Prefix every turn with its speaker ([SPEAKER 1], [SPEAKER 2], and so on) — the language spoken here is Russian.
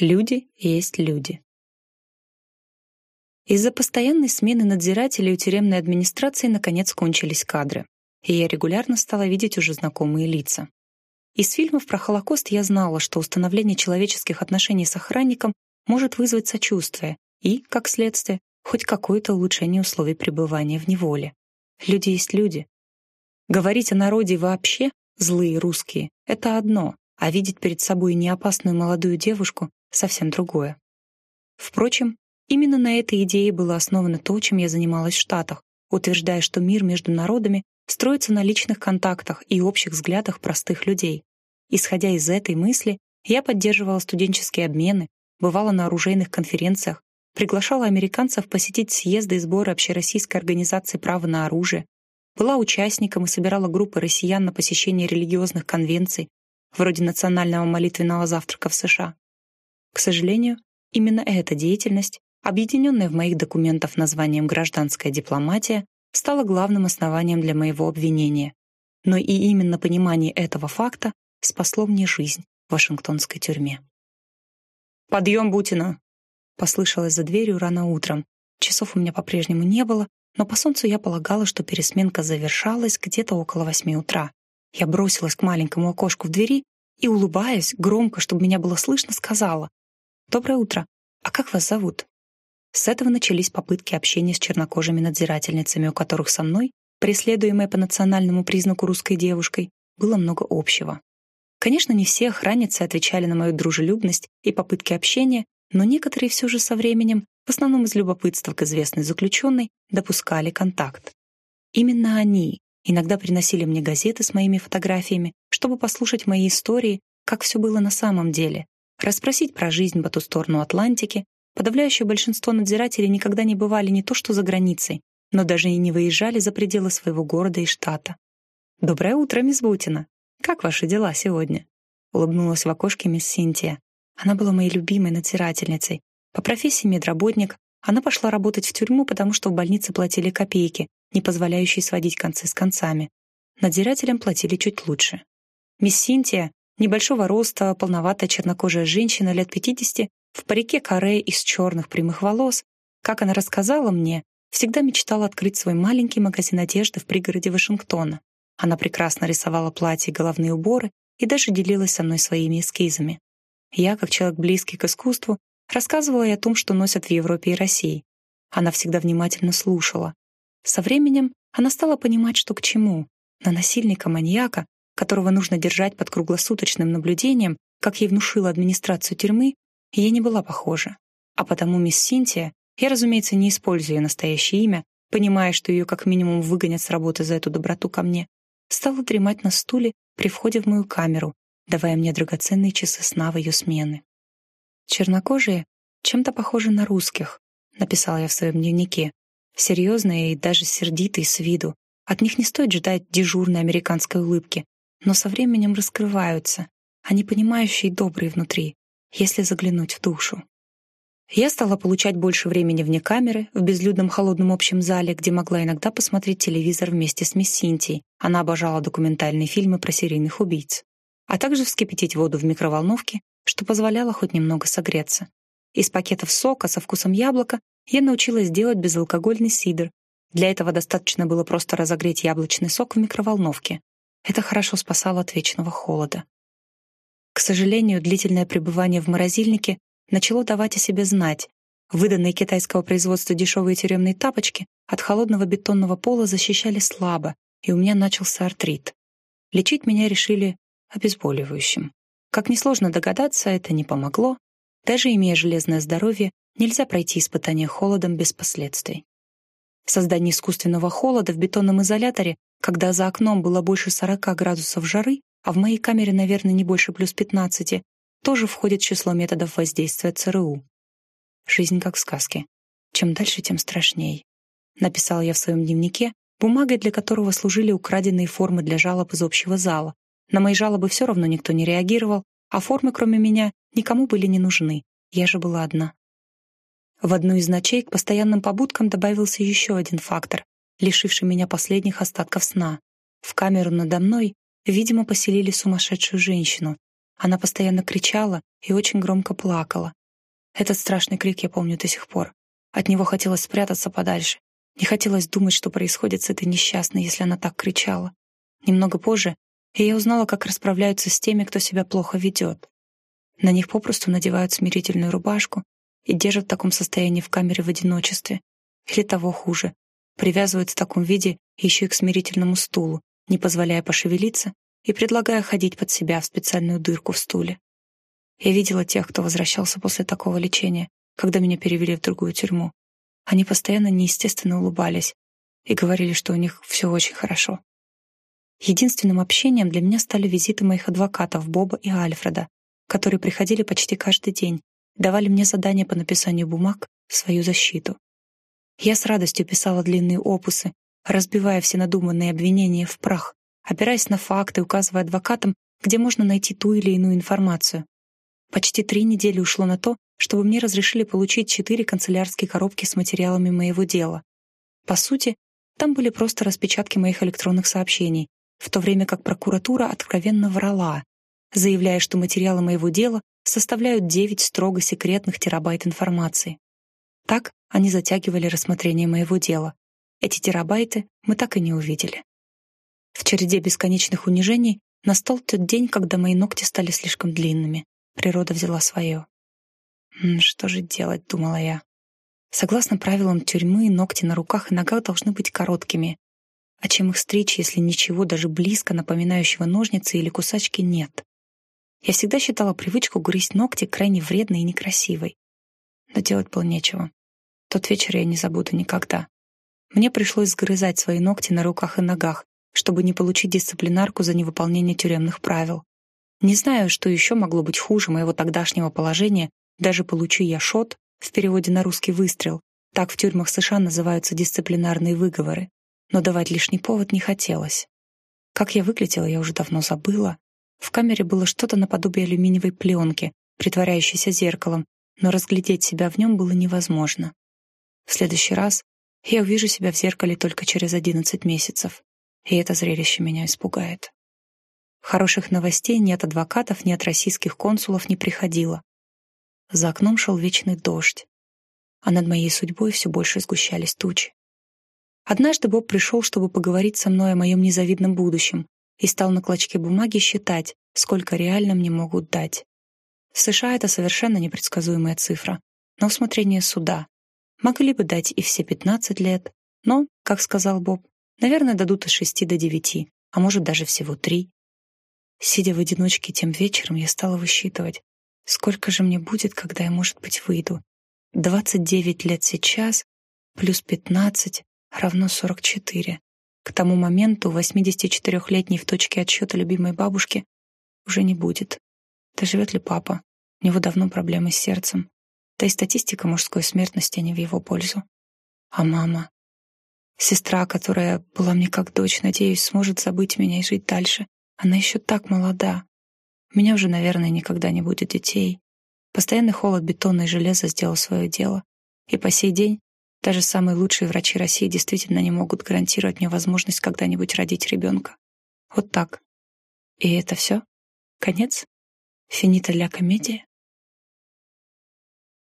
[SPEAKER 1] Люди есть люди. Из-за постоянной смены надзирателей у тюремной администрации наконец кончились кадры, и я регулярно стала видеть уже знакомые лица. Из фильмов про Холокост я знала, что установление человеческих отношений с охранником может вызвать сочувствие и, как следствие, хоть какое-то улучшение условий пребывания в неволе. Люди есть люди. Говорить о народе вообще, злые русские, это одно, а видеть перед собой неопасную молодую девушку — совсем другое. Впрочем, именно на этой идее было основано то, чем я занималась в Штатах, утверждая, что мир между народами строится на личных контактах и общих взглядах простых людей. Исходя из этой мысли, я поддерживала студенческие обмены, бывала на оружейных конференциях, приглашала американцев посетить съезды и сборы Общероссийской организации права на оружие, была участником и собирала группы россиян на посещение религиозных конвенций, вроде национального молитвенного завтрака в США. К сожалению, именно эта деятельность, объединенная в моих документах названием «гражданская дипломатия», стала главным основанием для моего обвинения. Но и именно понимание этого факта спасло мне жизнь в Вашингтонской тюрьме. «Подъем, Бутина!» Послышалось за дверью рано утром. Часов у меня по-прежнему не было, но по солнцу я полагала, что пересменка завершалась где-то около восьми утра. Я бросилась к маленькому окошку в двери и, улыбаясь, громко, чтобы меня было слышно, сказала «Доброе утро. А как вас зовут?» С этого начались попытки общения с чернокожими надзирательницами, у которых со мной, преследуемой по национальному признаку русской девушкой, было много общего. Конечно, не все охранницы отвечали на мою дружелюбность и попытки общения, но некоторые все же со временем, в основном из любопытства к известной заключенной, допускали контакт. Именно они иногда приносили мне газеты с моими фотографиями, чтобы послушать мои истории, как все было на самом деле, расспросить про жизнь по ту сторону Атлантики. Подавляющее большинство надзирателей никогда не бывали не то что за границей, но даже и не выезжали за пределы своего города и штата. «Доброе утро, мисс Бутина! Как ваши дела сегодня?» Улыбнулась в окошке мисс Синтия. Она была моей любимой надзирательницей. По профессии медработник, она пошла работать в тюрьму, потому что в больнице платили копейки, не позволяющие сводить концы с концами. Надзирателям платили чуть лучше. Мисс Синтия, небольшого роста, полноватая чернокожая женщина лет 50, в парике каре из черных прямых волос, как она рассказала мне, всегда мечтала открыть свой маленький магазин одежды в пригороде Вашингтона. Она прекрасно рисовала платья и головные уборы и даже делилась со мной своими эскизами. Я, как человек близкий к искусству, рассказывала ей о том, что носят в Европе и России. Она всегда внимательно слушала. Со временем она стала понимать, что к чему. На насильника-маньяка, которого нужно держать под круглосуточным наблюдением, как ей внушила администрацию тюрьмы, ей не была похожа. А потому мисс Синтия, я, разумеется, не использую ее настоящее имя, понимая, что ее как минимум выгонят с работы за эту доброту ко мне, стала дремать на стуле при входе в мою камеру, давая мне драгоценные часы сна в ее смены. «Чернокожие чем-то похожи на русских», — написала я в своем дневнике. Серьезные и даже сердитые с виду. От них не стоит ждать дежурной американской улыбки, но со временем раскрываются. Они понимающие и добрые внутри, если заглянуть в душу. Я стала получать больше времени вне камеры, в безлюдном холодном общем зале, где могла иногда посмотреть телевизор вместе с мисс Синтией. Она обожала документальные фильмы про серийных убийц а также вскипятить воду в микроволновке, что позволяло хоть немного согреться. Из пакетов сока со вкусом яблока я научилась делать безалкогольный сидр. Для этого достаточно было просто разогреть яблочный сок в микроволновке. Это хорошо спасало от вечного холода. К сожалению, длительное пребывание в морозильнике начало давать о себе знать. Выданные китайского производства дешевые тюремные тапочки от холодного бетонного пола защищали слабо, и у меня начался артрит. Лечить меня решили обезболивающим. Как несложно догадаться, это не помогло. Даже имея железное здоровье, нельзя пройти испытание холодом без последствий. Создание искусственного холода в бетонном изоляторе, когда за окном было больше 40 градусов жары, а в моей камере, наверное, не больше плюс 15, тоже входит число методов воздействия ЦРУ. Жизнь как в сказке. Чем дальше, тем страшней. Написал я в своем дневнике, бумагой для которого служили украденные формы для жалоб из общего зала, на мои жалобы все равно никто не реагировал, а формы, кроме меня, никому были не нужны. Я же была одна. В одну из ночей к постоянным побудкам добавился еще один фактор, лишивший меня последних остатков сна. В камеру надо мной, видимо, поселили сумасшедшую женщину. Она постоянно кричала и очень громко плакала. Этот страшный крик я помню до сих пор. От него хотелось спрятаться подальше. Не хотелось думать, что происходит с этой несчастной, если она так кричала. Немного позже я узнала, как расправляются с теми, кто себя плохо ведет. На них попросту надевают смирительную рубашку и держат в таком состоянии в камере в одиночестве. Или того хуже, привязывают в таком виде еще и к смирительному стулу, не позволяя пошевелиться и предлагая ходить под себя в специальную дырку в стуле. Я видела тех, кто возвращался после такого лечения, когда меня перевели в другую тюрьму. Они постоянно неестественно улыбались и говорили, что у них все очень хорошо. Единственным общением для меня стали визиты моих адвокатов Боба и Альфреда, которые приходили почти каждый день, давали мне задания по написанию бумаг в свою защиту. Я с радостью писала длинные опусы, разбивая все надуманные обвинения в прах, опираясь на факты, указывая адвокатам, где можно найти ту или иную информацию. Почти три недели ушло на то, чтобы мне разрешили получить четыре канцелярские коробки с материалами моего дела. По сути, там были просто распечатки моих электронных сообщений, в то время как прокуратура откровенно врала, заявляя, что материалы моего дела составляют 9 строго секретных терабайт информации. Так они затягивали рассмотрение моего дела. Эти терабайты мы так и не увидели. В череде бесконечных унижений настал тот день, когда мои ногти стали слишком длинными. Природа взяла свое. «Что же делать?» — думала я. Согласно правилам тюрьмы, ногти на руках и ногах должны быть короткими, а чем их стричь, если ничего даже близко напоминающего ножницы или кусачки нет? Я всегда считала привычку грызть ногти крайне вредной и некрасивой. Но делать было нечего. Тот вечер я не забуду никогда. Мне пришлось сгрызать свои ногти на руках и ногах, чтобы не получить дисциплинарку за невыполнение тюремных правил. Не знаю, что еще могло быть хуже моего тогдашнего положения, даже получи я шот, в переводе на русский выстрел, так в тюрьмах США называются дисциплинарные выговоры но давать лишний повод не хотелось. Как я выглядела, я уже давно забыла. В камере было что-то наподобие алюминиевой пленки, притворяющейся зеркалом, но разглядеть себя в нем было невозможно. В следующий раз я увижу себя в зеркале только через одиннадцать месяцев, и это зрелище меня испугает. Хороших новостей ни от адвокатов, ни от российских консулов не приходило. За окном шел вечный дождь, а над моей судьбой все больше сгущались тучи. Однажды Боб пришел, чтобы поговорить со мной о моем незавидном будущем, и стал на клочке бумаги считать, сколько реально мне могут дать. В США это совершенно непредсказуемая цифра, на усмотрение суда. Могли бы дать и все 15 лет, но, как сказал Боб, наверное, дадут от 6 до 9, а может даже всего 3. Сидя в одиночке тем вечером, я стала высчитывать, сколько же мне будет, когда я, может быть, выйду. 29 лет сейчас, плюс 15, равно 44. К тому моменту 84-летней в точке отсчета любимой бабушки уже не будет. Доживет ли папа? У него давно проблемы с сердцем. Да и статистика мужской смертности не в его пользу. А мама? Сестра, которая была мне как дочь, надеюсь, сможет забыть меня и жить дальше. Она еще так молода. У меня уже, наверное, никогда не будет детей. Постоянный холод бетона и железа сделал свое дело. И по сей день даже самые лучшие врачи России действительно не могут гарантировать мне возможность когда-нибудь родить ребенка. Вот так. И это все? Конец? Финита ля комедия?